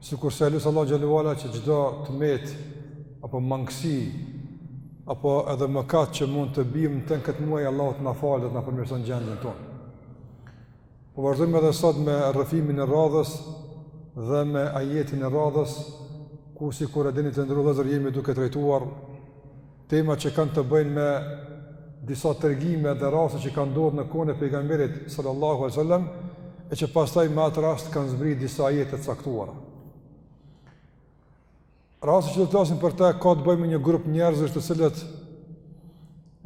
Sikurse e lus Allahun xhelle ue ala që çdo të metë apo mangësi apo edhe mëkat që mund të bëjmë në këtë muaj Allahu të na falë dhe të na përmirëson gjendjen tonë. Po vazhdojmë edhe sot me rrëfimin e radhës dhe me ajetin e radhës ku sikur e dini të nderuar vëllezër jemi duke trajtuar Tema që kanë të bëjnë me disa tregime dhe raste që kanë ndodhur në kohën e pejgamberit sallallahu alajhi wasallam e që pastaj me atë rast kanë zbrit disa ajete të caktuara. Rasti që do të flasim për te ka të bëjë me një grup njerëzish të cilët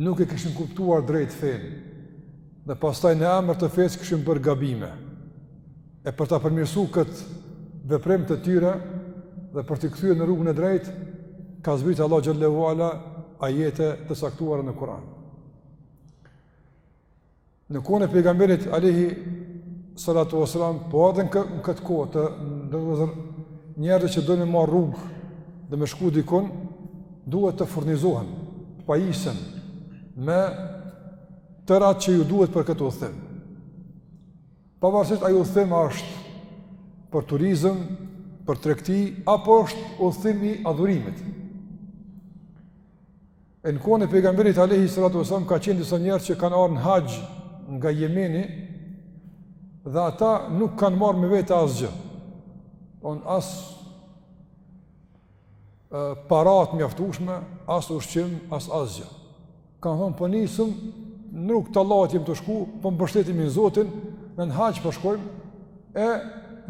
nuk e kishin kuptuar drejt fenë dhe pastaj në emër të fesë kishin bërë gabime. E për ta përmirësu këtë veprim të tyre dhe për t'i kthyer në rrugën e drejtë, ka zbrit Allahu xhelle ue ala ajete të caktuara në Kur'an. Në kohën e pejgamberit alayhi salatu wasalam, po edhe në këtë kohë të nderuar vëllezër njerëzit që don me marrë rrugë dhe me shku dikun, duhet të furnizohen, të pajisen me gjërat që ju duhet për këtë udhëtim. Pavarësisht ai udhëtim a është për turizëm, për tregti, apo është udhëtim i adhurimit. E në kohën e pejgamberit alejhi salatu wasalam kanë qenë disa njerëz që kanë ardhë në haxh nga Jemeni dhe ata nuk kanë marrë me vete asgjë. Domethënë as para të mjaftueshme, as ushqim, as asgjë. Kanë thonë, po nisemi, në rrugë të Allahut jemi tu shku, po mbështetemi në Zotin, në haxh po shkojmë, e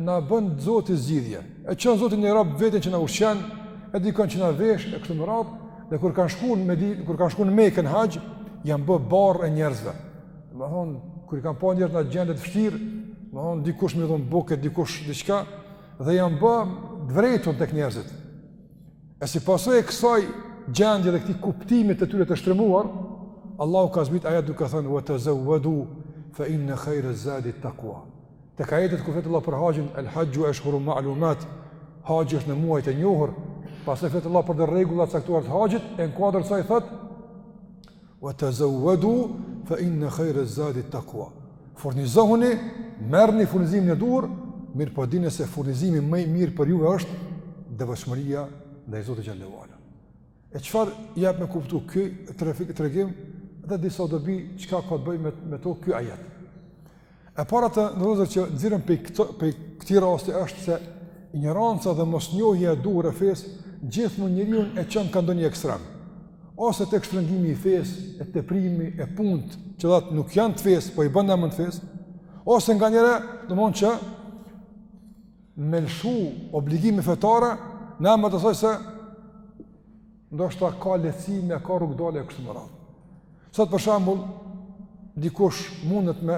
na bën Zoti zgjidhje. E çon Zoti naj rob të vetin që na ushqen, e dikon që na vesh, e kështu me radhë, dhe kur kanë shku në Medi, kur kanë shku në Mekë në haxh, janë bë barrë e njerëzve. Domethënë, kur i kanë pa njerëzit në gjendje të vështirë, domethënë, dikush me i dhonë bukë, dikush diçka, dhe janë bë të vërejtur tek njerëzit. E si pasojë e kësaj gjendje dhe këtij kuptimit të tyre të shtrembëruar, Allahu ka zbrit ajet duke thënë wa tazawwadu fa inna khayra zadi taqwa. Tek ajetet ku flet Allah për haxhin, el haxhu ashhuru ma'lumat, haxhi është në muajt e njohur, pastaj flet Allah për do rregulla të caktuara të haxhit, e në kuadër të saj thotë Wa tazawwadu fa inna khayra zadi taqwa. Furnizohuni, merrni furnizimin e duhur, mirëpo dine se furnizimi më i mirë për juve është devotshmëria ndaj Zotit xhelle ue ala. E çfarë jap me kuptu ky trafik tregim dhe disa dobi çka ka të bëjë me to ky ajet. E para të nderuar vëllezër që nxirrim prej këto prej këtij rasti është se injoranca dhe mosnjohja e duhur e fesë gjithmonë njeriun e çon kah ndonjë ekstrem. Ose tek shtrëngimi i fesë, e teprimi, e punët, që dha nuk janë të fesë, po i bën në emër të fesë. Ose nganjëherë, domethënë që me lëshu obligime fetare, në emër të asaj se Ndoshta ka lehtësime, ka rrugëdalje e kështu me radhë. Sot për shembull, dikush mundet me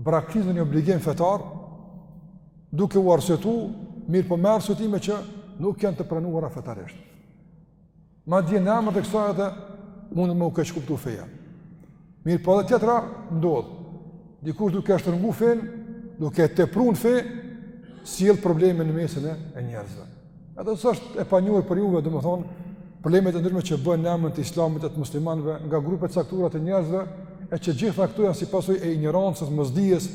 braktisë ndonjë obligim fetar, duke u arsyetu, mirëpo me arsyetime që nuk janë të pranuara fetarisht. Madje në emër të kësaj edhe mundet me u keqkuptu feja. Mirëpo edhe tjetra ndodh. Dikush duke e shtrëngu fenë, duke e tepru në fe, sjell probleme në mesin e njerëzve. Edhe s'është e panjohur për juve, domethënë, problemet e ndryshme që bëhen në emër të islamit e të muslimanëve nga grupe të caktuara të njerëzve e që gjitha këto janë si pasojë e injorancës, mosdijes,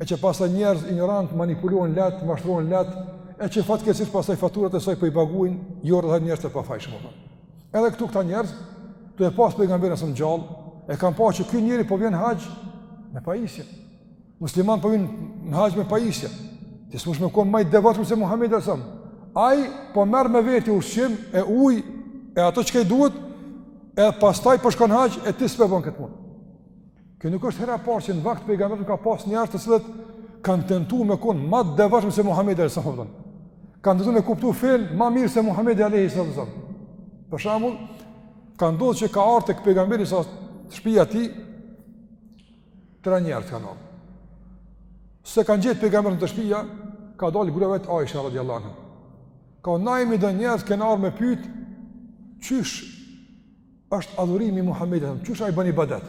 e që pastaj njerëz injorantë manipulohen lehtë, mashtrohen lehtë, e që fatkeqësisht pastaj faturat e saj po i paguajnë, jo rrallëherë njerëz të pafajshëm Edhe këtu këta njerëz, tu e pas pejgamberin alayhis salam gjallë, e kanë pa që ky njeri po vjen haxh me pajisje. Musliman po vjen në haxh me pajisje. Ti s'munesh me kon ma i devotshëm se Muhamedi alayhis salam. Ai po merr me veti ushqim e ujë e ato çka i duhet, e pastaj po shkon haxh e ti s'po bën këtë punë. Kjo nuk është hera e parë që në vakt të pejgamberit ka pas njerëz të cilët kanë tentuar me kon më të devotshëm se Muhamedi alayhis salam. Kanë tentuar me kuptu fenë më mirë se Muhamedi alayhis salam. Për shembull, ka ndodhur që ka ardhur tek pejgamberi alayhis salam te shtëpia e tij tre njerëz kanë ardhur. S'e kanë gjetë pejgamberin te shtëpia, ka dalë gruaja e vet Aisha radhiyallahu anha. Ka na jemi do njerëz kemi ardhur me pyet qysh Është adhurimi i Muhamedit sallallahu alaihi wasallam, qysh ai bën ibadet.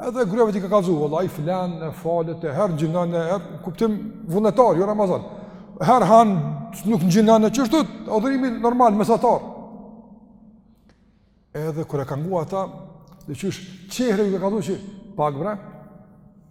Edhe gruja e vet i ka kallzu, valla ai flen e falet e herë ngjinon e herë, kuptim vullnetar, jo Ramazan. Herë han nuk ngjinon e kështu, adhurimi normal mesatar. Edhe kur e kanë ngu ata, dhe qysh çehrja u ka kallzu që pak bre.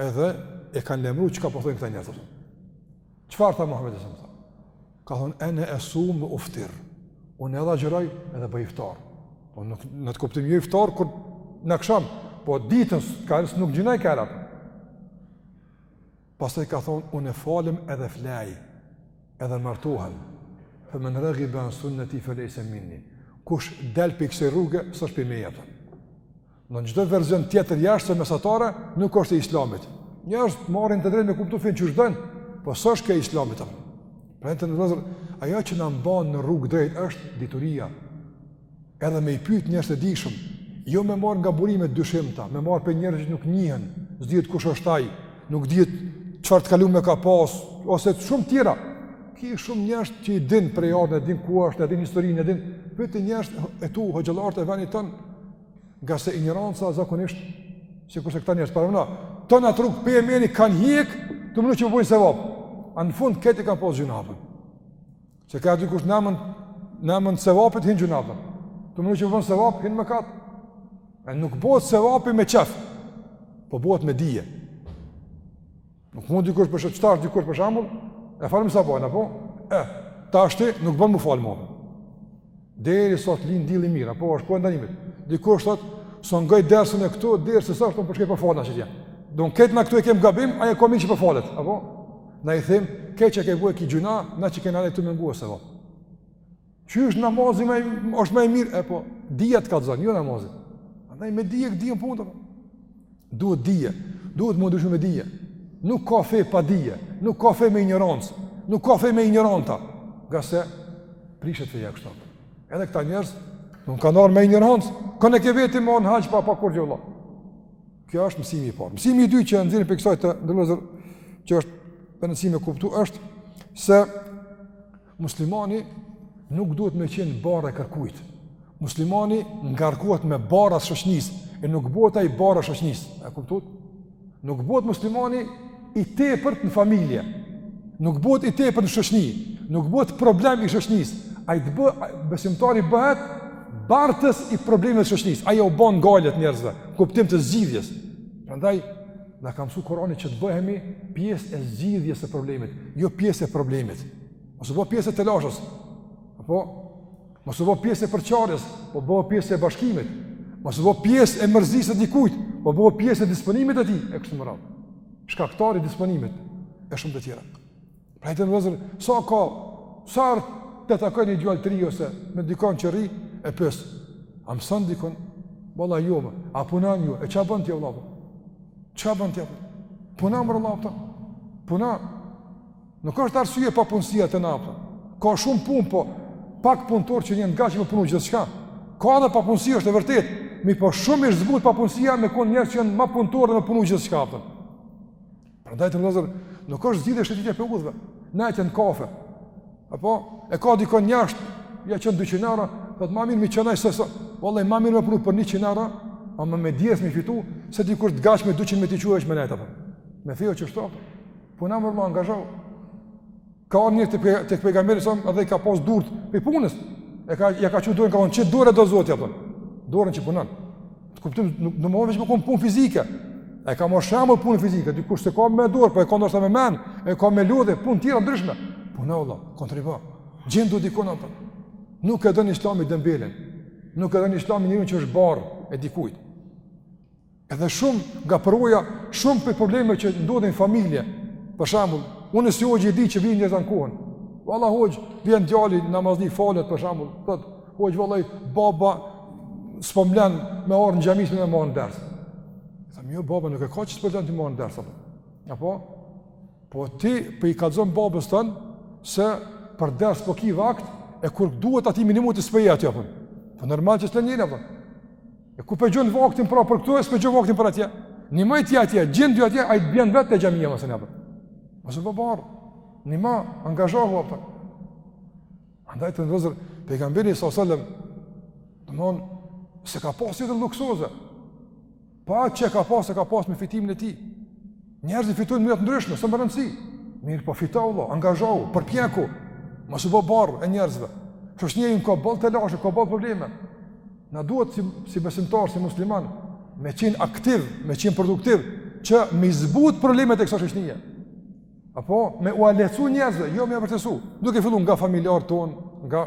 Edhe e kanë lajmëru çka po thonë këta njerëz, çfarë tha Muhamedi alayhis salam? Ka thonë, ene esumu ve uftir, unë edhe agjëroj edhe bëj iftar. Po nuk, në atë kuptim jo iftar, kur në aksham, po ditën, ka nësë nuk gjinoj krejt. Pastaj ka thonë, unë edhe falem edhe flej, edhe martohem, fe men regibe an sunneti fe lejse minni. Kush del prej kësaj rruge, s'është prej meje, thon. Në çdo version tjetër jashtë mesatares nuk është e Islamit. Njerëz munden drejt me kuptu fenë qysh don, po s'është kjo e Islamit. Pra të nderuar, ajo që na mban në rrugë t'drejtë është dituria. Edhe me i pyet njerëz të dishëm, jo me marr nga burime t'dyshimta, me marr prej njerëzve që nuk njihen, s'dihet kush është ai, nuk dihet çfarë të kalume ka pas ose shumë të tjera. Ki shumë njerëz që i din prejardhjen, e din ku është, e din historinë, e din vetë njerëz e tu, hoxhallarët e venit ton Ngase injoranca zakonisht, sikurse këta njerëz parameno, n'atë rrugë prej menve kanë hjek, tu menu që po bojnë sevap. A në fund, këtij i kanë bo gjynahet. Se ka dikush n'emën, n'emën t'sevapit, hin n'gjynahe. Tu menu që po bon sevap, hin n'mëkat. E nuk bohet sevapi me qef, po bohet me dije. Nuk mund dikush për shëqtar, dikush për shambull, e falim sabahun, apo? E, tashti, nuk bënë me u falë mo. Derisa t'lind dili mirë, apo është koha e ndalimit. Dikush thot, s'e ngoj dersin e këtu, deri së sashtë, po shkoj po falna në që tja. Domethënë këtu e kemë gabim, ai e ka mirë që po falet, apo? Na i them, keq e ke bo ki gjynah, na që kena nejt këtu me ngu e sevap. Qysh namazi me është më i mirë, apo dija të kallzon, jo namazi. Andaj me dije që din punën. Duhet dije. Duhet me ndryshu me dije. Nuk ka fe pa dije, nuk ka fe me injorancë, nuk ka fe me injoranta. Ngase prishet feja kështu. Edhe këta njerëz nuk kanë ardh me injorancë, kanë ken vetë munafiq pa pa kurgjo. Kjo është mësimi i parë. Mësimi i dytë që nxjerrim prej kësaj të nderuar vllazër që është me rëndësi me kuptu është se Muslimani nuk duhet me qenë barrë e kërkujt. Muslimani ngarkohet me barrat e shoqnisë, e nuk bëhet ai barra e shoqnisë. E kuptut? Nuk bëhet muslimani i tepërt në familje, nuk bëhet i tepërt në shoqni, nuk bëhet problem i shoqnisë. Ai të bë, besimtari bëhet bartës i problemeve t'shoqnisë. Ai jau ban hallet njerëzve, kuptim të zgjidhjes. Prandaj, Na ka mësu Kurani që të bëhemi pjesë e zgjidhjes së problemit, jo pjesë e problemit. Mos u bë pjesë e telashes. Apo mos u bë pjesë e përçarjes, po bëhu pjesë e bashkimit. Mos u bë pjesë e mërzisë së dikujt, po bëhu pjesë e disponimit të tij e kështu me radhë. Shkaktari i disponimit e shumë të tjera. Pra të vllazër, sa ka, sa herë të takoj një djalë të ri ose ndokon që rri, e pves, a mëson dikund, valla jo, më, a punon jo, e ça bon ti vlla, ça bon ti, puna more vlla, pëta, puna, nuk është arsye papunësia te na po, ka shumë punë, po, pak punëtor që jan gati me punu gjithçka, ka dhe papunësi është e vërtet, mirëpo shumë ish zbut papunësia me konë njerëz që janë ma punëtor dhe me punu gjithçka, pëta. Prandaj të vëllezër, nuk është zgjidhje shëtitja pej udhëve. Nejtja n'kafe. Apo, e ka dikon n'jashtë, ja çon dyqind eura, dhe thot ma mirë m'i çon ai se së, vallahi ma mirë me punu për njëqind eura, ama me djersë m'i fitu, se dikush të gatshme 200 me t'i çu, e me nejtë, apo. Me thio që është apo. Puno more, angazhohu. Ka ardhur një tip tek pejgamberi sa edhe ka pas durt pej punës. E ka ja ka çu dorën ka thon qe dorë do Zoti apo. Dorën që punon. Të kuptohemi nuk do me thon veç punë fizike. Ai ka marrë shembull punë fizike, dikush s'e ka me dorë, po e ka ndoshta me mend, e ka me lutje, punë tjera ndryshme. Puno vëlla, kontribo. Gjendu dikun apo. Nuk e don Islami dembelin. Nuk e don Islami njerin që është barrë e dikujt. Edhe shumë nga përvoja, shumë prej problemeve që ndodhin n'familje. Për shembull, unë si hoxhë i di që vijnë njerëzit ankohen. Valla hoxhë, vjen djali namazli falet, për shembull. Thot, hoxhë, valla, baba, s'po m'len me ardh në xhami, s'po me ardh në ders. Thom, jo, baba, nuk e ka që s'po t'len ty me ardh në ders. Apo? Po ti, apo po i kallzon babës tënd, se për ders po ki vakt, e kur duhet atij me i nimu ti s'po je aty, apo. Po normal që s'len njeri, apo. E ku pe gjën vaktin pra për këtu, e s'pe gjën vaktin për atje. Nimoj ti atje, gjindu atje, ai të bjen vetë te xhamia masanej apo. Mos u bo barrë. Nimo, angazhohu apo. Andaj të nderuar pejgamberi sa sallam. Domthon s'ka pas jetë luksoze. Po çka ka pasur, e ka pasur me fitimin e tij. Njerëzit fitojnë n'mënyra të ndryshme, s'ka rëndësi. Mirëpo fito hallall, angazhohu, përpjeku. Mos u bë barrë e njerëzve. Shoqnia jon ka boll telashe, ka boll probleme. Na duhet si si besimtar, si musliman, me qenë aktiv, me qenë produktiv që me i zbut problemet e kësaj shoqnie. Apo me ua lehtësu njerëzve, jo me ua vështirësu. Duke filluar nga familjarët tonë, nga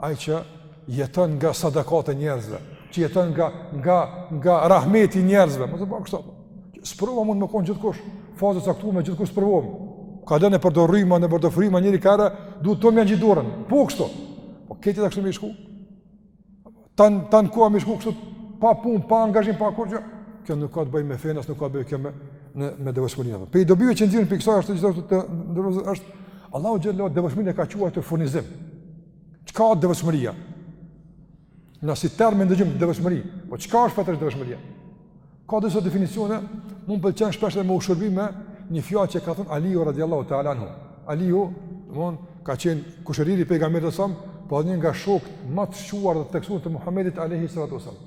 Ai që jeton nga sadakat e njerëzve, që jeton nga nga nga rahmeti i njerëzve, mos u bën kështu. Sprova mundet me kon gjithkush, n'faza t'caktume gjithkush sprovohemi. Ka dhënë për do rrymë, nëpër do frymë njeri ka ra, duhet me ja ngjit dorën. Po kështu. Po krejt jeta kështu me shku. Tan tan koha me shku kështu pa punë, pa angazhim, pa kurrë. Kjo nuk ka të bëjë me fenë, as, nuk ka të bëjë me në me devotshmëri apo. Prej dobive që nxjerrim prej kësaj është gjithashtu të nderuar është Allahu xhallahu devotshmërinë e ka quajtur furnizim. Çka është devotshmëria? Ne si term e ndëgjojmë devotshmëri, po çka është n'fakt devotshmëria? Ka disa definicione, mu më pëlqen shpesh me u shërby me një fjalë që ka thënë Aliu radhiyallahu ta'ala anhu. Aliu, domthon, ka qenë kushëriri i pejgamberit sa, po një nga shokët më të shquar dhe të theksuar të Muhamedit alayhi salatu wasallam.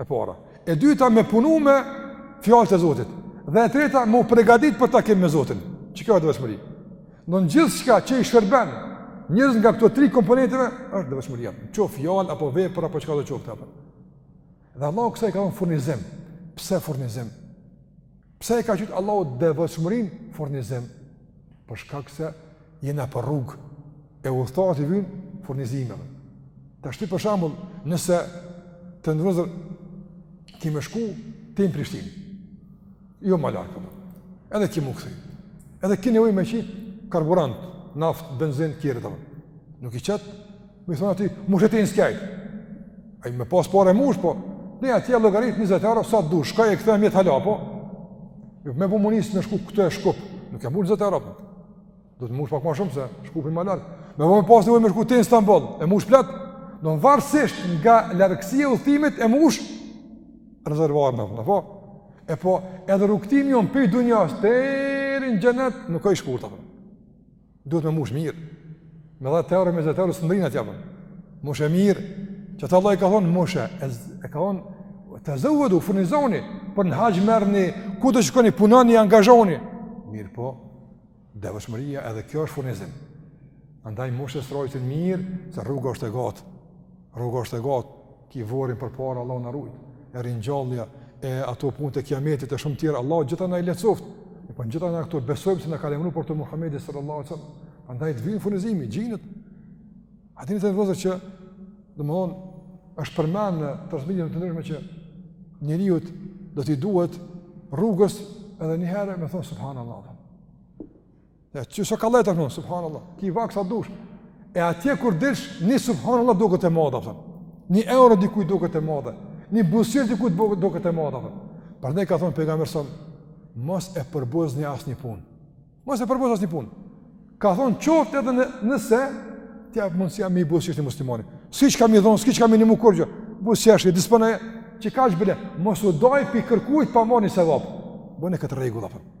E para. E dyta me punu me fjalët e Zotit. Dhe e treta me u pregadit për takim me Zotin. Qe kjo devotshmëri. Domthon gjithçka që i shërben njërës nga këto tri komponenteve, është dëvëshmëri jam. Qo fjallë, apo vepër, apo çkado qoftë, apo. Dhe Allahu kësaj i ka thënë furnizim. Pse furnizim? Pse e ka qujt Allahu devotshmërinë furnizim? Për shkak se jena për rrugë e udhëtarit i vyjnë furnizime. Tash ti për shembull, nëse të ndrozë ki me shku teri në Prishtinë. Jo ma larg. Edhe ki me u kthy. Edhe ki nevojë me qit karburant, naftë, benzinë e tjera. Nuk i qet Me i thonë atij, mushe teri në skaj. A i me pas pare mush po. Ne ati e llogarit 20 euro, sa të du, shkaj e këthe e mjetë hala, po. Jo, me u bo me u nis me shku ti në Shkup. Nuk e mush 20 euro, po. Do ta mush pak ma shumë, se Shkupi ma larg. Me u bo me pas nevojë me shku teri në Istanbul, e mush plot. Do në varësisht nga largësia e udhëtimit, e mush rezervarin në vëndë, po. E po, edhe rrugëtimi jonë pej dunjas, teri në xhenet, nuk është i shkurtë, apo. Duhet me mush mirë. Me dhet euro me zet euro s'mrrin atje apo. Mushe mirë, qata Allahu ka thonë mushe, e ka thonë, tezevvedu, furnizohuni, por në haxh merrni, ku të shkoni, punoni, angazhohuni. Mirëpo, devotshmëria edhe kjo është furnizim. Andaj mushe strajcën mirë, se rruga është e gatë. Rruga është e gatë, ki vorrin përpara Allahu na rujt e ringjallja e ato punët e kiametit e shumë tjera Allahu gjithë na i lehtësoftë e po gjithë na këto i besojmë se na ka lajmëruar për to Muhamedi sallallahu alaihi wasallam andaj të vyn furnizimi xhenet a dini të vëzë që domthon është përmend në transmetime të ndryshme që njeriut do t'i duhet rrugës edhe një herë me thon subhanallahu Ja, që së ka leta këmë, subhanallah, ki vakt sa dush. E atje kur dilsh, një subhanallah duket e madhe, pëtëm. Një euro dikuj duket e madhe. Një buzëqeshje dikuj duket e madhe, pëtëm. Prandaj ka thonë pejgamberi sa, mos e përbuz një asnjë punë. Mos e përbuz asnjë punë. Ka thonë qoftë edhe në, nëse, ki mundësi me i buzëqesh një muslimani. S'ki çka me i dhonë, s'ki çka me i nimu kurgjo. Buzëqeshi, disponoje, që ka që bële. Mos u daj pej kërkujt pa marrë ni sevap. Bone këtë rregull, pëtëm.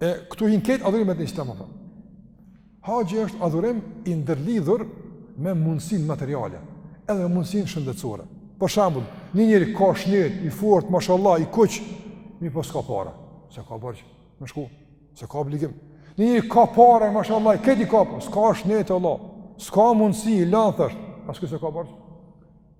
E këtu hin krejt adhurimet në Islam apo? Haxhi është adhurim i ndërlidhur me mundësinë materiale, edhe me mundësinë shëndetësore. Për shembull, një njeri ka shnet, i fortë, mashallah, i kuq, mirëpo s'ka pare, s'e ka borxh me shku, s'e ka obligim. Një njeri ka pare, mashallah, i këtë i ka, po s'ka shnet, Allah, s'ka mundësi, i lanë thështë, as ky s'e ka borxh.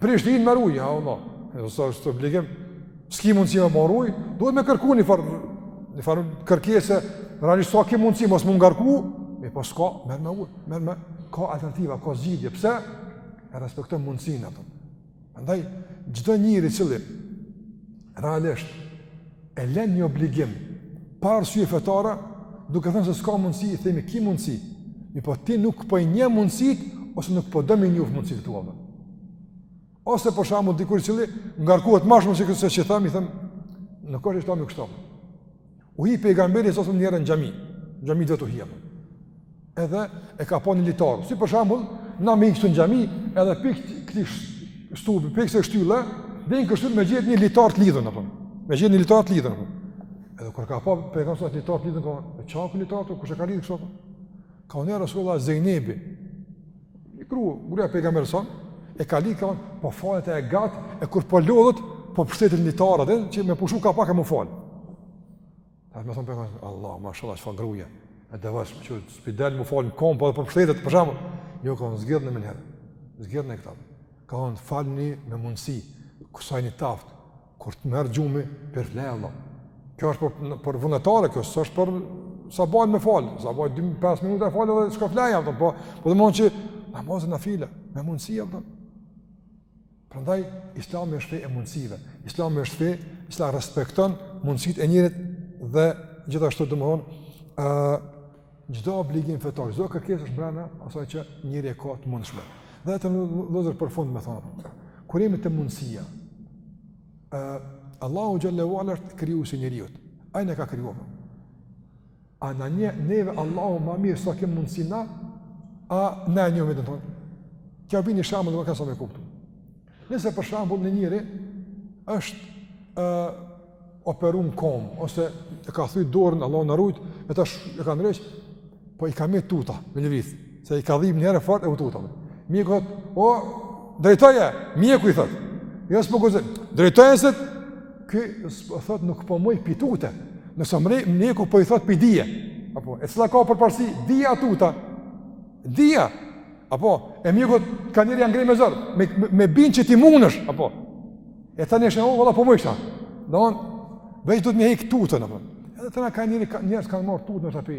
Prishtinë me marr ujë, ha, Allah, e të sërë të obligim, s'ki mundësi me marrë ujë, duhet me kërku një farë, një farë kërkese, realisht sa ki mundësi, mos me u ngarku, mirëpo s'ka, merr me ujë, merr me, ka alternativa, ka zgjidhje, pse? E respekton mundësinë, ato. Andaj, çdo njeri i cili, realisht, e len një obligim pa arsye fetare, duke thënë se s'ka mundësi, i themi ki mundësi. Mirëpo ti nuk po i njeh mundësitë, ose nuk po don me i njoft mundësitë e tua. Ose për shembull dikush i cili ngarkohet ma shumë se që themi, i themi, në kërë që shtamë i kështamë. U hi pejgamberi, alejhi selam njëherë n'xhami, xhami t'vet u hi, apo. Edhe e ka pa një litar. Si për shembull, na me ikë në xhami, edhe pik këti shtubi, pik se shtylla, dhe në kështu me gjithë një litar të lidhën, apëm. Me gjithë një litar të lidhën, apëm. Edhe kur ka pa, për e kam sot litar të lidhën, ka e qa kë litar të, kështë e ka lidhë kështë, apëm. Ka unë e Rasullat Zeynebi, i kru, gruja për e kam erëson, e ka lidhë, ka unë, po falet e e gatë, e kur po lodhët, po pështetit litarët, që me pushu ka pak e më falë. A me thanë Pejgamberi, Allah, mashallah, çfarë gruaje. A edhe vash më çut, s'po i del me u fal në kamë apo po pshtetet për shembull. Jo ka thanë zgjidhne menjëherë. Zgjidhne këta. Ka thanë falnu me mundsi. Ke sa je n'takat, kur të merr gjumi po flen. Kjo është për për vullnetare, kjo s'është për sabahin me falë, sabahin 2-5 minuta e fal edhe shko flej apo, po po domethanë për namazin nafile, me mundsi apo. Prandaj Islami është fe e mundësive. Islami është fe, që respekton mundësitë e njeriut dhe gjithashtu domethanë ë uh, çdo obligim fetar, çdo kërkesë është brenda asaj që njeri e ka të mundshme. Dhe vëllezër për fund me thanë, kur jemi te mundësia, uh, Allahu xhele ve ala është krijusi i njeriut, ai na ka kriju. A na njeh neve Allahu ma mirë sa kem mundësi na, a na e njohim veten tonë? Qe po e bini një shembull dhe më kësa me kuptu. Nëse për shembull një njeri është e, operu n'kamë, ose e ka thy dorën, Allahu na rujt, e tash e ka ndreq, po i ka met tuta me lëviz. Se i ka dhimt njëherë fort e u tutë. Mjeku thot, o, drejtoje, mjeku i thot. Jo s'po guxoj, drejtoje se, ky s'po thot nuk po muj prej tute. Ndërsa mjeku po i thot prej dije. Apo, e cila ka përparsi, dija a tuta. Dija. Apo, e mjeku thot, kanjëherë ta ngreh me zor, me, me, me t'bind që ti munesh. Apo, e ta njëshë, o, valla po muj tash. Domethanë, veç duhet me e hjek tutën. Apo, edhe te na kanjëherë, njerëz kanë marrë tutën, është api.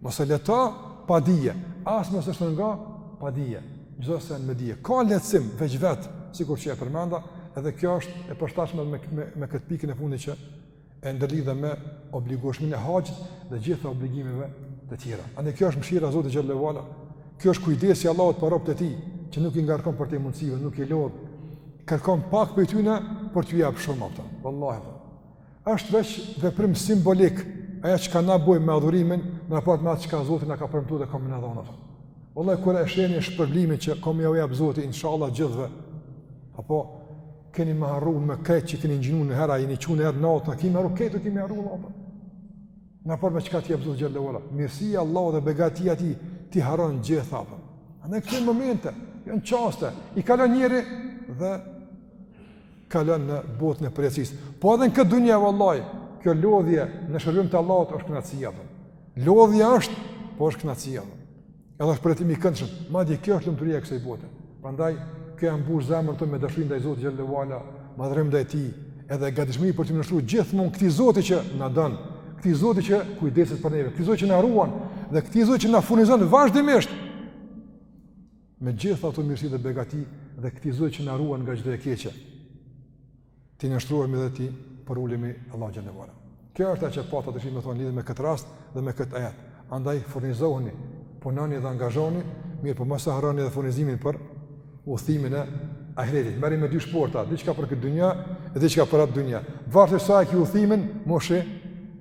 Mos e lehto pa dije, as mos e shtrëngo pa dije. Çdo sen me dije. Ka lehtësim veç vet, sikur që e përmenda, edhe kjo është e përshtatshme me me, me këtë pikën e fundit që e ndërlidha me obligueshminë e haxhit dhe gjitha obligimeve të tjera. Andaj kjo është mëshira e Zotit xhele ve ala. Kjo është kujdesi i Allahut për robët e tij, që nuk i ngarkon përtej mundësive, nuk i lodh. Kërkon pak prej tyre për t'u jap shumë apo. Vallahi. Është veç veprim simbolik, ajo që kena bo me adhurimin, në raport me atë që Zoti na ka premtu dhe ka me na dhonë. Vallahi, kur e shihni shpërblimin që ka me jau jap Zoti, insha Allah gjithve, apo keni me harru krejt që keni agjinu nihere, jeni çu herët natën, e kemi harru këtë, kemi harru edhe atë. Në raport me që ka me t'jep Zoti xhele ve ala, mirësia e Allahut dhe begatia e tij, ti harron gjithë atë. Janë këto momente, janë çaste, i kalon njeri dhe kalon në botën e përjetësisë. Po edhe në këtë dunja vallahi, kjo lodhje në shërbim të Allahut është kënaqësi. Lodhja është, po është kënaqësi. Edhe është përjetim i këndshëm. Madje kjo është lumturia e kësaj bote. Prandaj kjo e mbush zemrën tonë me dashuri ndaj Zotit xhele ve ala, madhërim ndaj tij, edhe gatishmëri për t'iu nënshtruar gjithmonë këtij Zoti që na don, këtij Zoti që kujdeset për ne, këtij Zoti që na ruan dhe këtij Zoti që na furnizon vazhdimisht me gjithë ato mirësi dhe begati dhe këtij Zoti që na ruan nga çdo e keqe. T'i nënshtrohemi dhe t'i përulemi Allahut xhele ve ala. Kjo është ajo që pata dëshirë me thonë lidhur me këtë rast dhe me këtë ajet. Andaj furnizohuni, punoni dhe angazhohuni, mirëpo mos e harroni dhe furnizimin për udhëtimin e ahiretit. Merri me dy shporta, diçka për këtë dynja dhe diçka për atë dynja. Varësisht sa e ke udhëtimin, mushi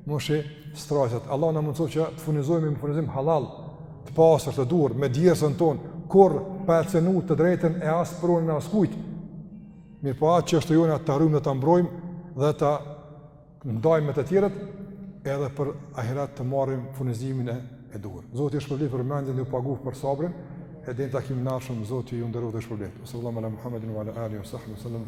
Mushi strajcat. Allah na mundësoftë që të furnizohemi me furnizim hallall, të pastër, të duhur me djersën tonë, kurrë pa e cenu të drejtën e as pronën askujt. Mirëpo atë që është jona ta rujmë dhe ta mbrojmë dhe ta ndajmë me të tjerët edhe për ahiret të marrim furnizimin e duhur. Zoti ju shpërbleftë për vëmendjen, ju pagoftë për sabrin. E deri në takimin e ardhshëm Zoti ju nderoftë dhe shpërbleftë. Sallallahu ala Muhammedin wa ala alihi wa sahbihi sallam.